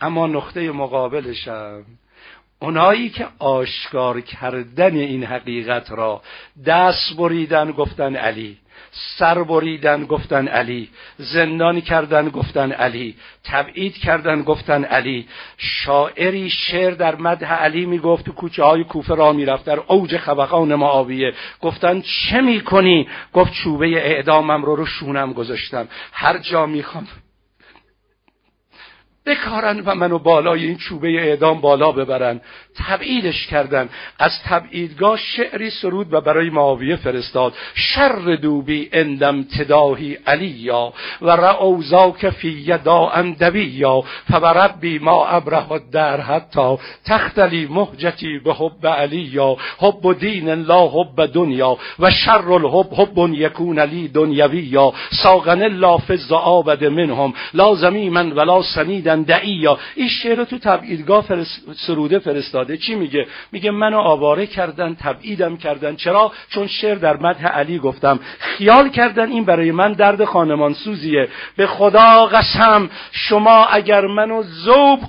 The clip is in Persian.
اما نقطه مقابلشم. اونایی که آشکار کردن این حقیقت را دست بریدن گفتن علی سر بریدن گفتن علی زندان کردن گفتن علی تبعید کردن گفتن علی. شاعری شعر در مدح علی می‌گفت تو کوچه های کوفه را می‌رفت در اوج خبقان معاویه. گفتن چه می‌کنی؟ گفت چوبه اعدامم رو رو شونم گذاشتم. هر جا می‌خوام بکارن و منو بالای این چوبه اعدام بالا ببرن. تبعیدش کردن. از تبعیدگاه شعری سرود و برای معاویه فرستاد. شر دوبی اندم تداهی علیا و رعوزا که فی یدا اندویا فبربی ما ابره در حتی تختلی مهجتی به حب علیا. حب دین الله حب دنیا و شر الحب حب یکون لی دنیویا. ساغن الله فز آبد منهم. لا زمیمن ولا سنیدن دعیا این شعر رو تو تبعیدگاه سروده فرستاده. چی میگه؟ میگه منو آواره کردن تبعیدم کردن. چرا؟ چون شعر در مدح علی گفتم. خیال کردن این برای من درد خانمان سوزیه به خدا قسم شما اگر منو ذوب